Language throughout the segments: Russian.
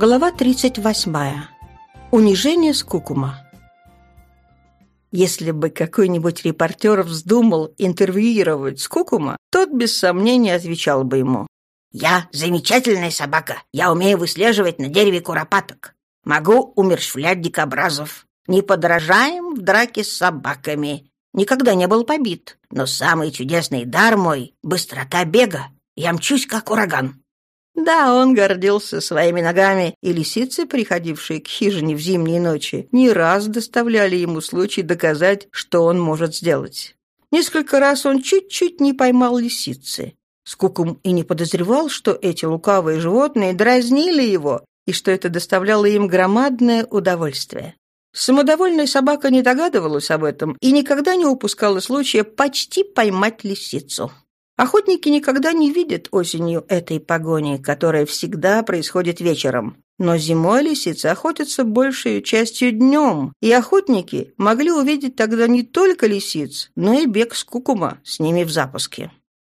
Глава 38. Унижение скукума. Если бы какой-нибудь репортер вздумал интервьюировать скукума, тот без сомнения отвечал бы ему. «Я замечательная собака. Я умею выслеживать на дереве куропаток. Могу умерщвлять дикобразов. Не подражаем в драке с собаками. Никогда не был побит. Но самый чудесный дар мой — быстрота бега. Я мчусь, как ураган. Да, он гордился своими ногами, и лисицы, приходившие к хижине в зимние ночи, не раз доставляли ему случай доказать, что он может сделать. Несколько раз он чуть-чуть не поймал лисицы. Скукум и не подозревал, что эти лукавые животные дразнили его, и что это доставляло им громадное удовольствие. Самодовольная собака не догадывалась об этом и никогда не упускала случая почти поймать лисицу. Охотники никогда не видят осенью этой погони, которая всегда происходит вечером. Но зимой лисицы охотятся большей частью днем, и охотники могли увидеть тогда не только лисиц, но и бег с кукума с ними в запуске.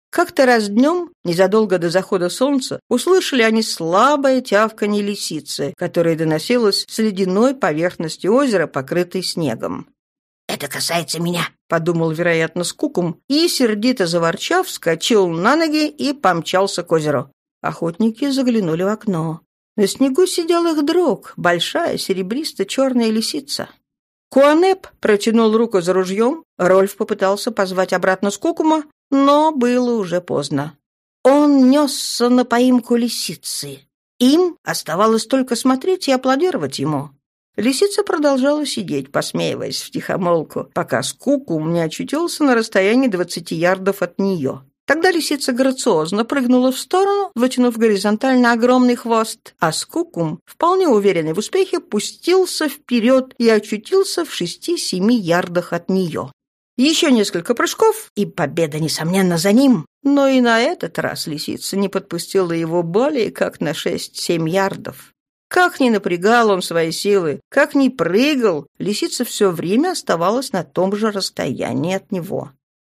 Как-то раз днем, незадолго до захода солнца, услышали они слабое тявканье лисицы, которое доносилось с ледяной поверхности озера, покрытой снегом. «Это касается меня», — подумал, вероятно, скукум, и, сердито заворчав, вскочил на ноги и помчался к озеру. Охотники заглянули в окно. На снегу сидел их друг, большая серебристо-черная лисица. Куанеп протянул руку за ружьем, Рольф попытался позвать обратно скукума, но было уже поздно. Он несся на поимку лисицы. Им оставалось только смотреть и аплодировать ему. Лисица продолжала сидеть, посмеиваясь втихомолку, пока скукум не очутился на расстоянии двадцати ярдов от нее. Тогда лисица грациозно прыгнула в сторону, вытянув горизонтально огромный хвост, а скукум, вполне уверенный в успехе, пустился вперед и очутился в шести-семи ярдах от нее. Еще несколько прыжков, и победа, несомненно, за ним. Но и на этот раз лисица не подпустила его более как на шесть-семь ярдов. Как ни напрягал он свои силы, как ни прыгал, лисица все время оставалась на том же расстоянии от него.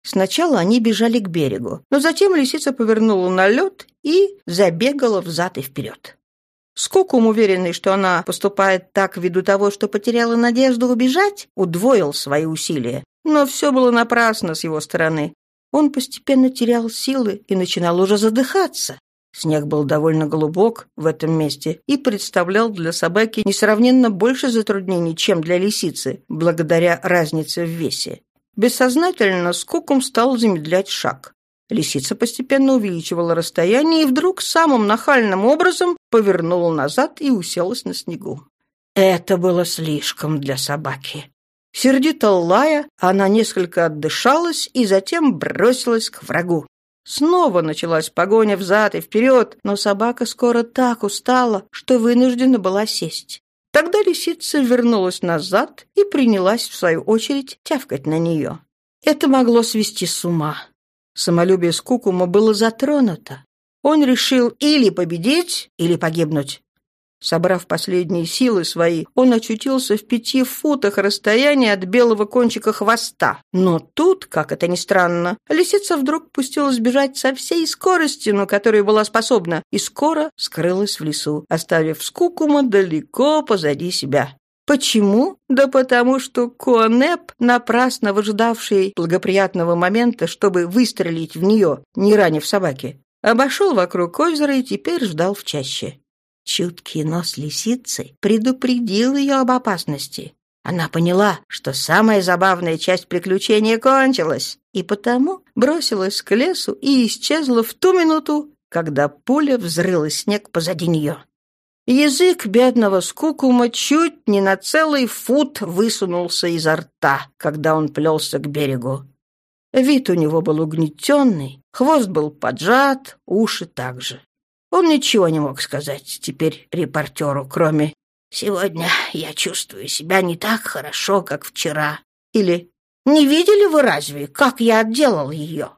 Сначала они бежали к берегу, но затем лисица повернула на лед и забегала взад и вперед. Скокум, уверенный, что она поступает так ввиду того, что потеряла надежду убежать, удвоил свои усилия. Но все было напрасно с его стороны. Он постепенно терял силы и начинал уже задыхаться. Снег был довольно глубок в этом месте и представлял для собаки несравненно больше затруднений, чем для лисицы, благодаря разнице в весе. Бессознательно скуком стал замедлять шаг. Лисица постепенно увеличивала расстояние и вдруг самым нахальным образом повернула назад и уселась на снегу. Это было слишком для собаки. Сердито лая, она несколько отдышалась и затем бросилась к врагу. Снова началась погоня взад и вперед, но собака скоро так устала, что вынуждена была сесть. Тогда лисица вернулась назад и принялась, в свою очередь, тявкать на нее. Это могло свести с ума. Самолюбие Скукума было затронуто. Он решил или победить, или погибнуть. Собрав последние силы свои, он очутился в пяти футах расстояния от белого кончика хвоста. Но тут, как это ни странно, лисица вдруг пустилась бежать со всей скоростью, на которую была способна, и скоро скрылась в лесу, оставив скукума далеко позади себя. Почему? Да потому что Конеп, напрасно выжидавший благоприятного момента, чтобы выстрелить в нее, не ранив собаки, обошел вокруг озера и теперь ждал в чаще. Чуткий нос лисицы предупредил ее об опасности. Она поняла, что самая забавная часть приключения кончилась, и потому бросилась к лесу и исчезла в ту минуту, когда пуля взрыла снег позади нее. Язык бедного скукума чуть не на целый фут высунулся изо рта, когда он плелся к берегу. Вид у него был угнетенный, хвост был поджат, уши также. Он ничего не мог сказать теперь репортеру, кроме «Сегодня я чувствую себя не так хорошо, как вчера». Или «Не видели вы разве, как я отделал ее?»